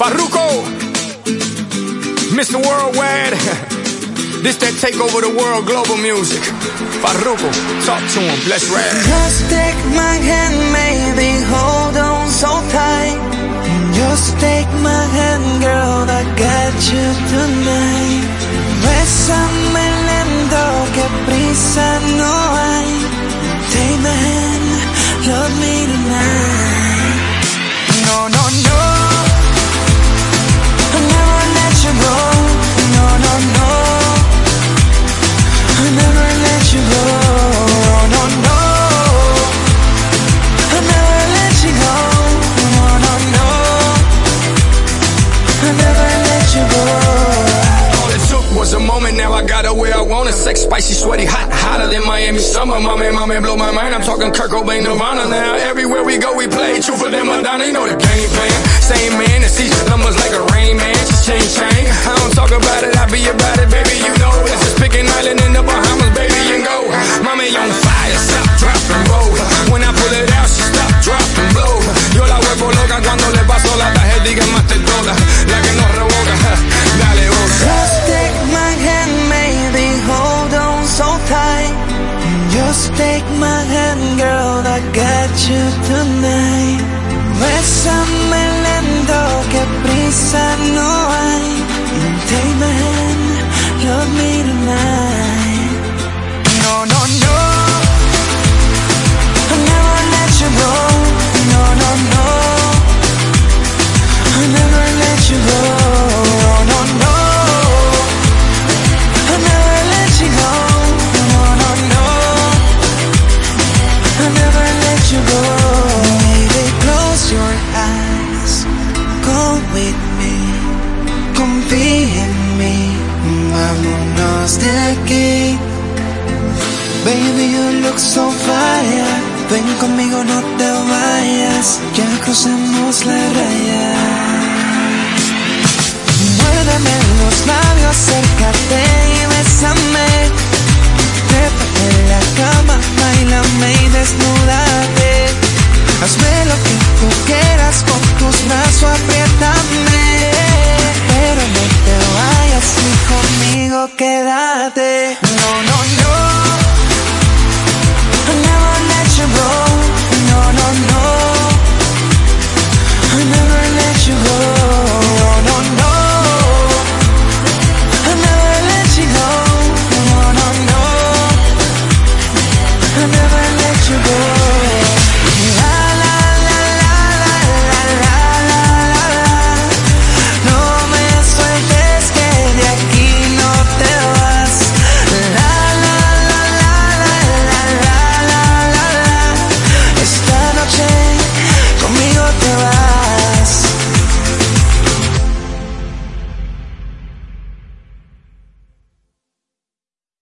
Farruko, Mr. Worldwide. this that take over the world, global music. Farruko, talk to him, let's rap. Just take my hand, maybe hold on so tight. Just take my hand, girl, I got you tonight. Bésame lento, que prisa no hay. Take my hand, love me tonight. I got her where I want her. Sex spicy, sweaty, hot, hotter than Miami summer. My man, my man, blow my mind. I'm talking Kurt Cobain, Nirvana now. Everywhere we go, we play. True for them, Madonna, you know the game plan. Same man, and sees numbers like a Just take my hand, girl, I got you tonight. With me. Confía en mí. Vámonos de aquí. Baby, you look so fire. Ven conmigo, no te vayas. Ya cruzamos la raya. Muérdeme los labios, Remembering that you go